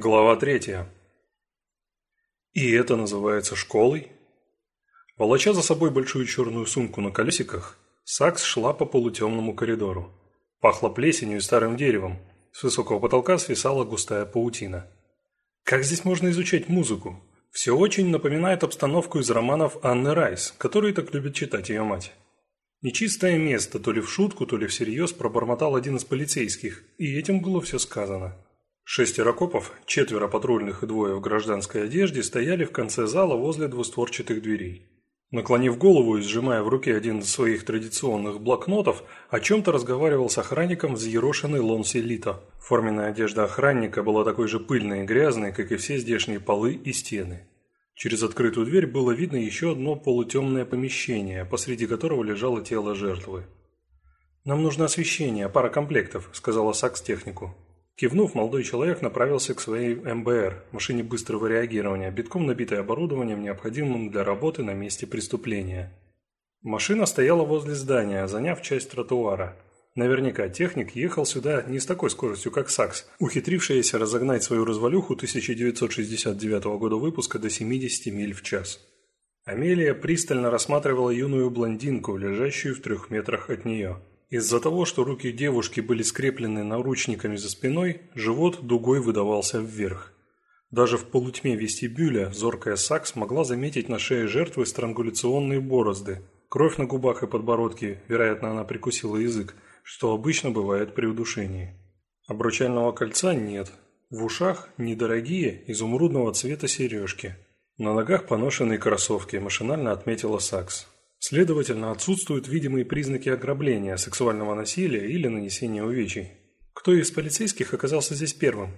Глава третья. И это называется школой? Волоча за собой большую черную сумку на колесиках, Сакс шла по полутемному коридору. Пахло плесенью и старым деревом. С высокого потолка свисала густая паутина. Как здесь можно изучать музыку? Все очень напоминает обстановку из романов Анны Райс, которые так любит читать ее мать. Нечистое место, то ли в шутку, то ли всерьез, пробормотал один из полицейских, и этим было все сказано. Шестеро копов, четверо патрульных и двое в гражданской одежде стояли в конце зала возле двустворчатых дверей. Наклонив голову и сжимая в руке один из своих традиционных блокнотов, о чем-то разговаривал с охранником взъерошенный Лонси Лито. Форменная одежда охранника была такой же пыльной и грязной, как и все здешние полы и стены. Через открытую дверь было видно еще одно полутемное помещение, посреди которого лежало тело жертвы. «Нам нужно освещение, пара комплектов», – сказала Сакс технику. Кивнув, молодой человек направился к своей МБР, машине быстрого реагирования, битком набитой оборудованием, необходимым для работы на месте преступления. Машина стояла возле здания, заняв часть тротуара. Наверняка техник ехал сюда не с такой скоростью, как Сакс, ухитрившаяся разогнать свою развалюху 1969 года выпуска до 70 миль в час. Амелия пристально рассматривала юную блондинку, лежащую в трех метрах от нее. Из-за того, что руки девушки были скреплены наручниками за спиной, живот дугой выдавался вверх. Даже в полутьме вестибюля зоркая Сакс могла заметить на шее жертвы странгуляционные борозды. Кровь на губах и подбородке, вероятно, она прикусила язык, что обычно бывает при удушении. Обручального кольца нет. В ушах недорогие изумрудного цвета сережки. На ногах поношенные кроссовки, машинально отметила Сакс. Следовательно, отсутствуют видимые признаки ограбления, сексуального насилия или нанесения увечий. Кто из полицейских оказался здесь первым?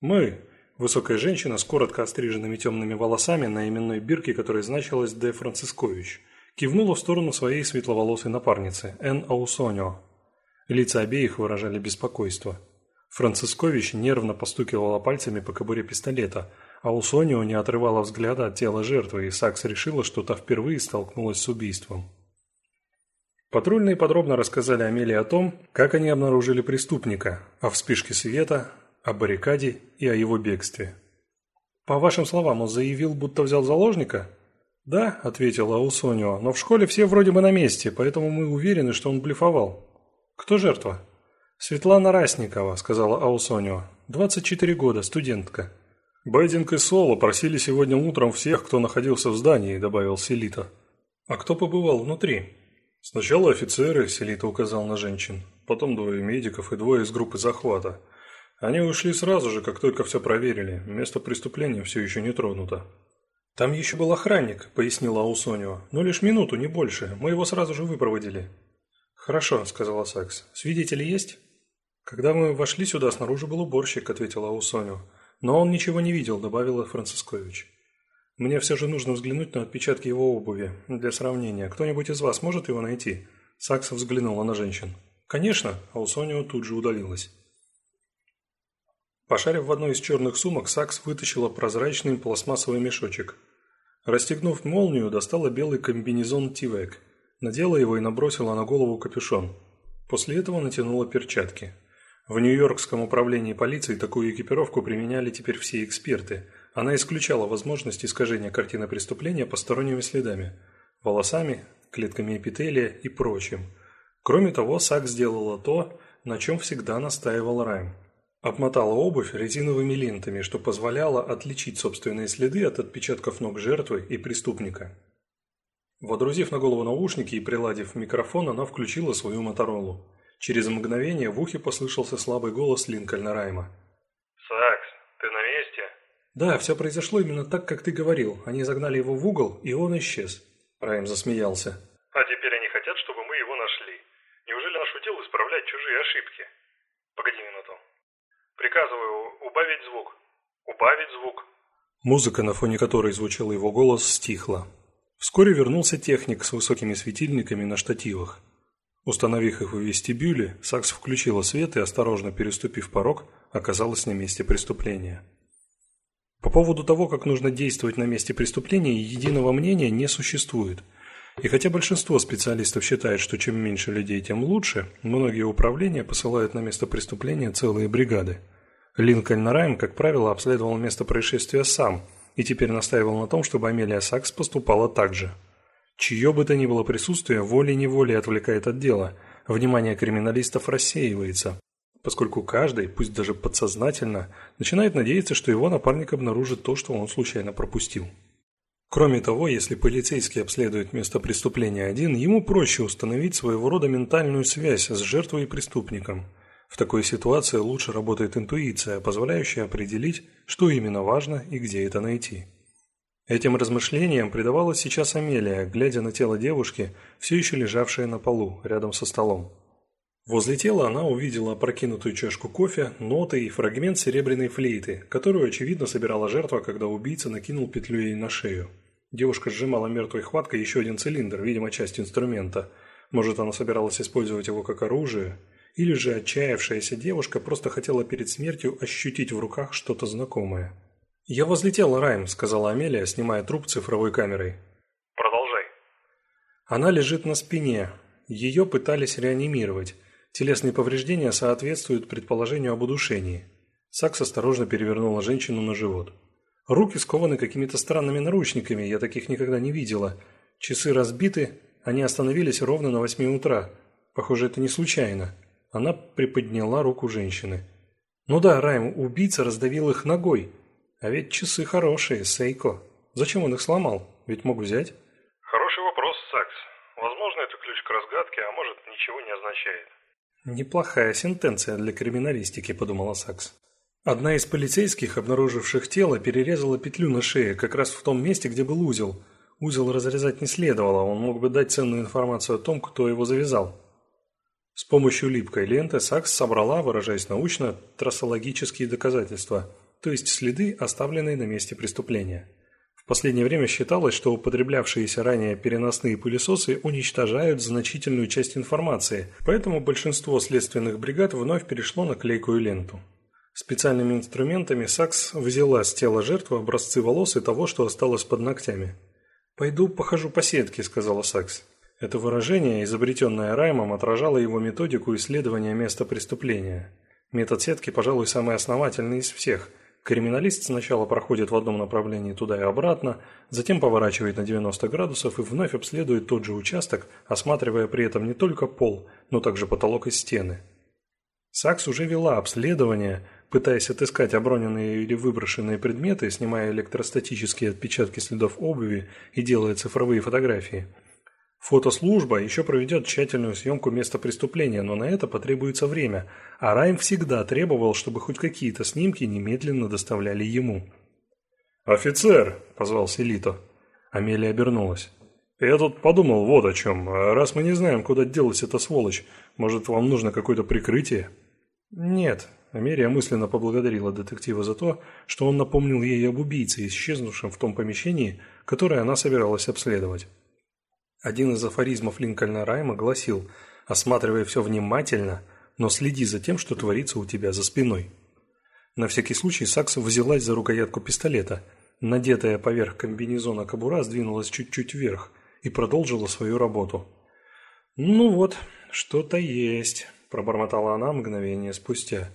Мы. Высокая женщина с коротко остриженными темными волосами на именной бирке, которой значилась Д. Францискович, кивнула в сторону своей светловолосой напарницы, Н. Аусонио. Лица обеих выражали беспокойство. Францискович нервно постукивала пальцами по кобуре пистолета – а у Сонио не отрывала взгляда от тела жертвы, и Сакс решила, что та впервые столкнулась с убийством. Патрульные подробно рассказали Амелии о том, как они обнаружили преступника, о вспышке света, о баррикаде и о его бегстве. «По вашим словам, он заявил, будто взял заложника?» «Да», – ответила Аусонио, – «но в школе все вроде бы на месте, поэтому мы уверены, что он блефовал». «Кто жертва?» «Светлана Расникова», – сказала Аусонио. «24 года, студентка». «Байдинг и Соло просили сегодня утром всех, кто находился в здании», – добавил Селита. «А кто побывал внутри?» «Сначала офицеры», – Селита указал на женщин. «Потом двое медиков и двое из группы захвата. Они ушли сразу же, как только все проверили. Место преступления все еще не тронуто». «Там еще был охранник», – пояснила Аусонио. «Но лишь минуту, не больше. Мы его сразу же выпроводили». «Хорошо», – сказала Сакс. «Свидетели есть?» «Когда мы вошли сюда, снаружи был уборщик», – ответила Аусонио. «Но он ничего не видел», – добавила Францискович. «Мне все же нужно взглянуть на отпечатки его обуви. Для сравнения. Кто-нибудь из вас может его найти?» Сакса взглянула на женщин. «Конечно», – а у Сонио тут же удалилась. Пошарив в одной из черных сумок, Сакс вытащила прозрачный пластмассовый мешочек. Расстегнув молнию, достала белый комбинезон Тивек, надела его и набросила на голову капюшон. После этого натянула перчатки. В Нью-Йоркском управлении полиции такую экипировку применяли теперь все эксперты. Она исключала возможность искажения картины преступления посторонними следами – волосами, клетками эпителия и прочим. Кроме того, Сак сделала то, на чем всегда настаивал Райм. Обмотала обувь резиновыми лентами, что позволяло отличить собственные следы от отпечатков ног жертвы и преступника. Водрузив на голову наушники и приладив микрофон, она включила свою Моторолу. Через мгновение в ухе послышался слабый голос Линкольна Райма. «Сакс, ты на месте?» «Да, все произошло именно так, как ты говорил. Они загнали его в угол, и он исчез». Райм засмеялся. «А теперь они хотят, чтобы мы его нашли. Неужели наш удел исправлять чужие ошибки? Погоди минуту. Приказываю убавить звук. Убавить звук». Музыка, на фоне которой звучал его голос, стихла. Вскоре вернулся техник с высокими светильниками на штативах. Установив их в вестибюле, Сакс включила свет и, осторожно переступив порог, оказалась на месте преступления. По поводу того, как нужно действовать на месте преступления, единого мнения не существует. И хотя большинство специалистов считает, что чем меньше людей, тем лучше, многие управления посылают на место преступления целые бригады. Линкольн Райм, как правило, обследовал место происшествия сам и теперь настаивал на том, чтобы Амелия Сакс поступала так же. Чье бы то ни было присутствие волей-неволей отвлекает от дела, внимание криминалистов рассеивается, поскольку каждый, пусть даже подсознательно, начинает надеяться, что его напарник обнаружит то, что он случайно пропустил. Кроме того, если полицейский обследует место преступления один, ему проще установить своего рода ментальную связь с жертвой и преступником. В такой ситуации лучше работает интуиция, позволяющая определить, что именно важно и где это найти. Этим размышлениям предавалась сейчас Амелия, глядя на тело девушки, все еще лежавшее на полу, рядом со столом. Возле тела она увидела опрокинутую чашку кофе, ноты и фрагмент серебряной флейты, которую, очевидно, собирала жертва, когда убийца накинул петлю ей на шею. Девушка сжимала мертвой хваткой еще один цилиндр, видимо, часть инструмента. Может, она собиралась использовать его как оружие? Или же отчаявшаяся девушка просто хотела перед смертью ощутить в руках что-то знакомое? «Я возлетела, Райм», — сказала Амелия, снимая труп цифровой камерой. Продолжай. Она лежит на спине. Ее пытались реанимировать. Телесные повреждения соответствуют предположению об удушении. Сакс осторожно перевернула женщину на живот. Руки скованы какими-то странными наручниками, я таких никогда не видела. Часы разбиты, они остановились ровно на восьми утра. Похоже, это не случайно. Она приподняла руку женщины. Ну да, Райм, убийца раздавил их ногой. А ведь часы хорошие, Сейко. Зачем он их сломал? Ведь мог взять. Хороший вопрос, Сакс. Возможно, это ключ к разгадке, а может, ничего не означает. Неплохая сентенция для криминалистики, подумала Сакс. Одна из полицейских, обнаруживших тело, перерезала петлю на шее, как раз в том месте, где был узел. Узел разрезать не следовало, он мог бы дать ценную информацию о том, кто его завязал. С помощью липкой ленты Сакс собрала, выражаясь научно, трассологические доказательства, то есть следы, оставленные на месте преступления. В последнее время считалось, что употреблявшиеся ранее переносные пылесосы уничтожают значительную часть информации, поэтому большинство следственных бригад вновь перешло на клейкую ленту. Специальными инструментами Сакс взяла с тела жертвы образцы волос и того, что осталось под ногтями. «Пойду похожу по сетке», – сказала Сакс. Это выражение, изобретенное Раймом, отражало его методику исследования места преступления. Метод сетки, пожалуй, самый основательный из всех. Криминалист сначала проходит в одном направлении туда и обратно, затем поворачивает на 90 градусов и вновь обследует тот же участок, осматривая при этом не только пол, но также потолок и стены. Сакс уже вела обследование, пытаясь отыскать оброненные или выброшенные предметы, снимая электростатические отпечатки следов обуви и делая цифровые фотографии. Фотослужба еще проведет тщательную съемку места преступления, но на это потребуется время, а Райм всегда требовал, чтобы хоть какие-то снимки немедленно доставляли ему. «Офицер!» – позвался Лито. Амелия обернулась. «Я тут подумал вот о чем. Раз мы не знаем, куда делась эта сволочь, может, вам нужно какое-то прикрытие?» «Нет», Америя мысленно поблагодарила детектива за то, что он напомнил ей об убийце, исчезнувшем в том помещении, которое она собиралась обследовать. Один из афоризмов Линкольна Райма гласил «Осматривай все внимательно, но следи за тем, что творится у тебя за спиной». На всякий случай Сакс взялась за рукоятку пистолета. Надетая поверх комбинезона кобура сдвинулась чуть-чуть вверх и продолжила свою работу. «Ну вот, что-то есть», – пробормотала она мгновение спустя.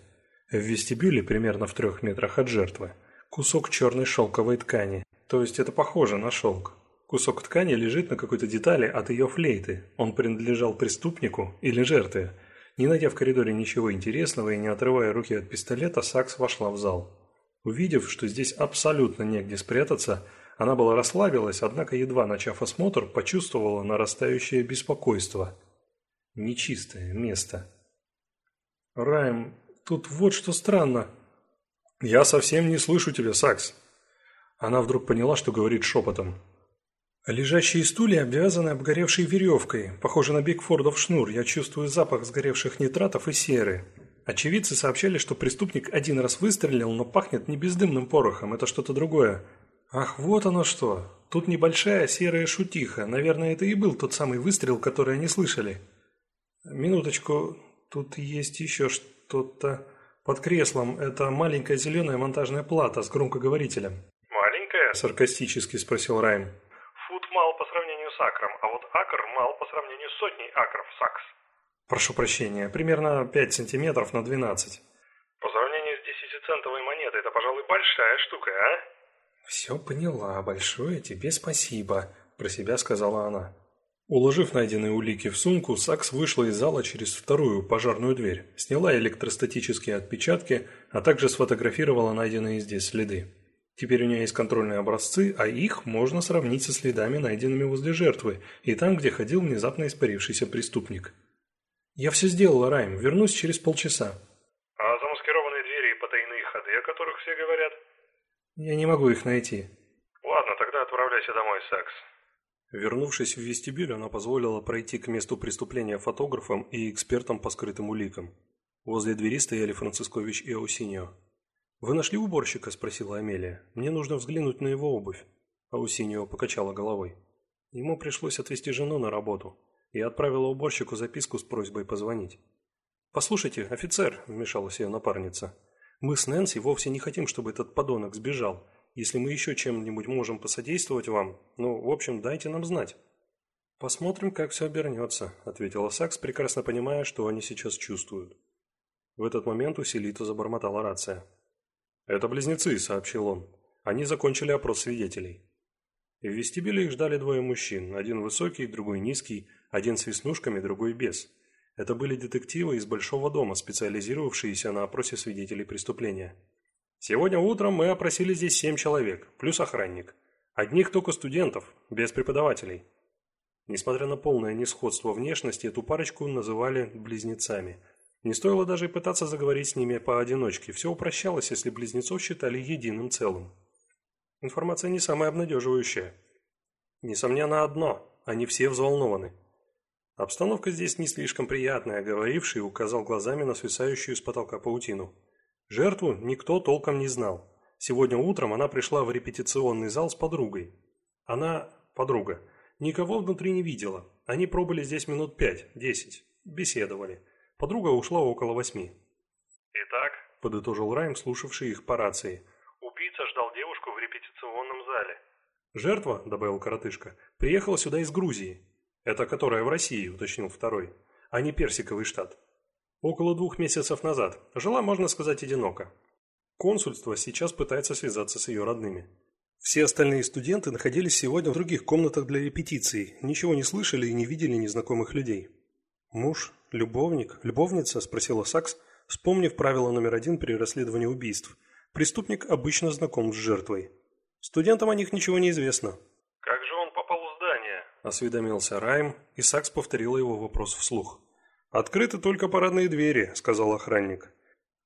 В вестибюле, примерно в трех метрах от жертвы, кусок черной шелковой ткани. То есть это похоже на шелк. Кусок ткани лежит на какой-то детали от ее флейты. Он принадлежал преступнику или жертве. Не найдя в коридоре ничего интересного и не отрывая руки от пистолета, Сакс вошла в зал. Увидев, что здесь абсолютно негде спрятаться, она была расслабилась, однако, едва начав осмотр, почувствовала нарастающее беспокойство. Нечистое место. Райм Тут вот что странно. Я совсем не слышу тебя, Сакс. Она вдруг поняла, что говорит шепотом. Лежащие стулья обвязаны обгоревшей веревкой. Похоже на Бигфордов шнур. Я чувствую запах сгоревших нитратов и серы. Очевидцы сообщали, что преступник один раз выстрелил, но пахнет не бездымным порохом. Это что-то другое. Ах, вот оно что. Тут небольшая серая шутиха. Наверное, это и был тот самый выстрел, который они слышали. Минуточку. Тут есть еще что что-то под креслом. Это маленькая зеленая монтажная плата с громкоговорителем. «Маленькая?» – саркастически спросил Райм. «Фут мал по сравнению с акром, а вот акр мал по сравнению с сотней акров, Сакс». «Прошу прощения, примерно 5 сантиметров на 12». «По сравнению с монеты – это, пожалуй, большая штука, а? «Все поняла, большое тебе спасибо», – про себя сказала она. Уложив найденные улики в сумку, Сакс вышла из зала через вторую пожарную дверь, сняла электростатические отпечатки, а также сфотографировала найденные здесь следы. Теперь у нее есть контрольные образцы, а их можно сравнить со следами, найденными возле жертвы, и там, где ходил внезапно испарившийся преступник. «Я все сделала, Райм. Вернусь через полчаса». «А замаскированные двери и потайные ходы, о которых все говорят?» «Я не могу их найти». «Ладно, тогда отправляйся домой, Сакс. Вернувшись в вестибюль, она позволила пройти к месту преступления фотографам и экспертам по скрытым уликам. Возле двери стояли Францискович и Аусиньо. «Вы нашли уборщика?» – спросила Амелия. «Мне нужно взглянуть на его обувь». Аусиньо покачала головой. Ему пришлось отвезти жену на работу. и отправила уборщику записку с просьбой позвонить. «Послушайте, офицер», – вмешалась ее напарница, – «мы с Нэнси вовсе не хотим, чтобы этот подонок сбежал. Если мы еще чем-нибудь можем посодействовать вам, ну, в общем, дайте нам знать». «Посмотрим, как все обернется», – ответила Сакс, прекрасно понимая, что они сейчас чувствуют. В этот момент у Селита забормотала рация. «Это близнецы», – сообщил он. Они закончили опрос свидетелей. В вестибюле их ждали двое мужчин, один высокий, другой низкий, один с веснушками, другой без. Это были детективы из Большого дома, специализировавшиеся на опросе свидетелей преступления. Сегодня утром мы опросили здесь семь человек, плюс охранник. Одних только студентов, без преподавателей. Несмотря на полное несходство внешности, эту парочку называли близнецами. Не стоило даже пытаться заговорить с ними поодиночке, все упрощалось, если близнецов считали единым целым. Информация не самая обнадеживающая. Несомненно одно, они все взволнованы. Обстановка здесь не слишком приятная, говоривший указал глазами на свисающую с потолка паутину. Жертву никто толком не знал. Сегодня утром она пришла в репетиционный зал с подругой. Она, подруга, никого внутри не видела. Они пробыли здесь минут пять-десять. Беседовали. Подруга ушла около восьми. «Итак», – подытожил Райм, слушавший их по рации. «Убийца ждал девушку в репетиционном зале». «Жертва», – добавил коротышка, – «приехала сюда из Грузии». «Это которая в России», – уточнил второй, – «а не Персиковый штат». Около двух месяцев назад. Жила, можно сказать, одиноко. Консульство сейчас пытается связаться с ее родными. Все остальные студенты находились сегодня в других комнатах для репетиций, ничего не слышали и не видели незнакомых людей. «Муж? Любовник? Любовница?» – спросила Сакс, вспомнив правило номер один при расследовании убийств. Преступник обычно знаком с жертвой. Студентам о них ничего не известно. «Как же он попал в здание?» – осведомился Райм, и Сакс повторила его вопрос вслух. «Открыты только парадные двери», – сказал охранник.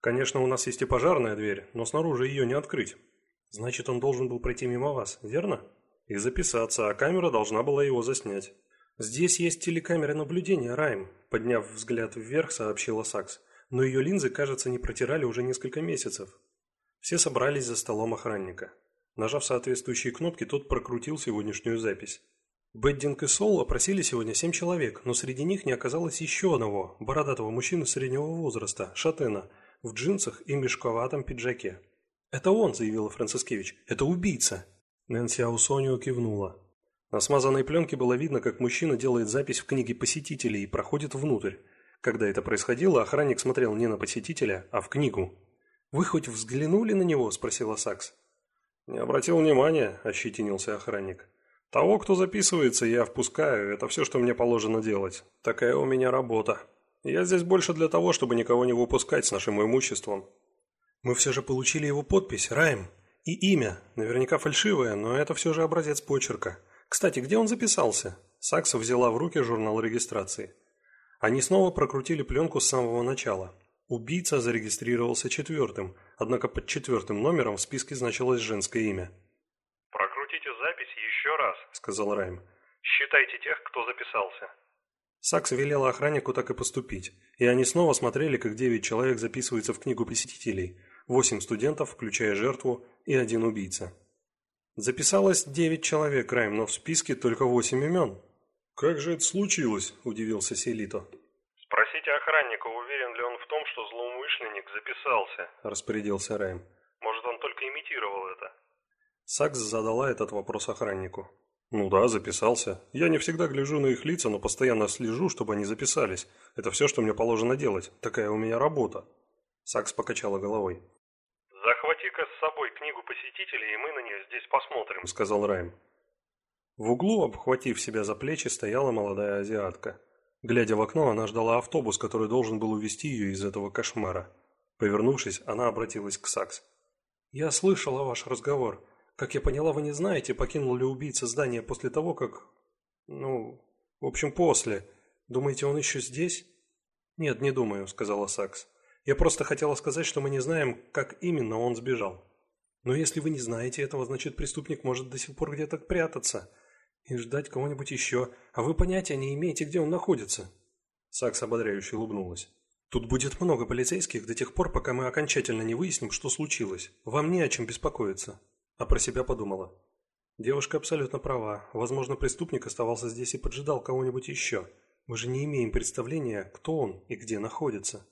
«Конечно, у нас есть и пожарная дверь, но снаружи ее не открыть. Значит, он должен был пройти мимо вас, верно? И записаться, а камера должна была его заснять». «Здесь есть телекамера наблюдения, Райм», – подняв взгляд вверх, сообщила Сакс. «Но ее линзы, кажется, не протирали уже несколько месяцев». Все собрались за столом охранника. Нажав соответствующие кнопки, тот прокрутил сегодняшнюю запись. Беддинг и Сол опросили сегодня семь человек, но среди них не оказалось еще одного, бородатого мужчины среднего возраста, шатена, в джинсах и мешковатом пиджаке. «Это он», – заявила Францискевич. «Это убийца». Нэнси Аусонио кивнула. На смазанной пленке было видно, как мужчина делает запись в книге посетителей и проходит внутрь. Когда это происходило, охранник смотрел не на посетителя, а в книгу. «Вы хоть взглянули на него?» – спросила Сакс. «Не обратил внимания», – ощетинился охранник. Того, кто записывается, я впускаю, это все, что мне положено делать. Такая у меня работа. Я здесь больше для того, чтобы никого не выпускать с нашим имуществом. Мы все же получили его подпись, Райм. И имя. Наверняка фальшивое, но это все же образец почерка. Кстати, где он записался? Сакса взяла в руки журнал регистрации. Они снова прокрутили пленку с самого начала. Убийца зарегистрировался четвертым, однако под четвертым номером в списке значилось женское имя еще раз», — сказал Райм. «Считайте тех, кто записался». Сакс велела охраннику так и поступить, и они снова смотрели, как девять человек записываются в книгу посетителей, восемь студентов, включая жертву, и один убийца. Записалось девять человек, Райм, но в списке только восемь имен. «Как же это случилось?» – удивился Селито. «Спросите охранника, уверен ли он в том, что злоумышленник записался», – распорядился Райм. «Может, он только имитировал это». Сакс задала этот вопрос охраннику. «Ну да, записался. Я не всегда гляжу на их лица, но постоянно слежу, чтобы они записались. Это все, что мне положено делать. Такая у меня работа». Сакс покачала головой. «Захватите захвати-ка с собой книгу посетителей, и мы на нее здесь посмотрим», — сказал Райм. В углу, обхватив себя за плечи, стояла молодая азиатка. Глядя в окно, она ждала автобус, который должен был увезти ее из этого кошмара. Повернувшись, она обратилась к Сакс. «Я слышала ваш разговор. Как я поняла, вы не знаете, покинул ли убийца здание после того, как... Ну, в общем, после. Думаете, он еще здесь?» «Нет, не думаю», — сказала Сакс. «Я просто хотела сказать, что мы не знаем, как именно он сбежал. Но если вы не знаете этого, значит, преступник может до сих пор где-то прятаться и ждать кого-нибудь еще, а вы понятия не имеете, где он находится». Сакс ободряюще улыбнулась. «Тут будет много полицейских до тех пор, пока мы окончательно не выясним, что случилось. Вам не о чем беспокоиться». А про себя подумала. Девушка абсолютно права. Возможно, преступник оставался здесь и поджидал кого-нибудь еще. Мы же не имеем представления, кто он и где находится.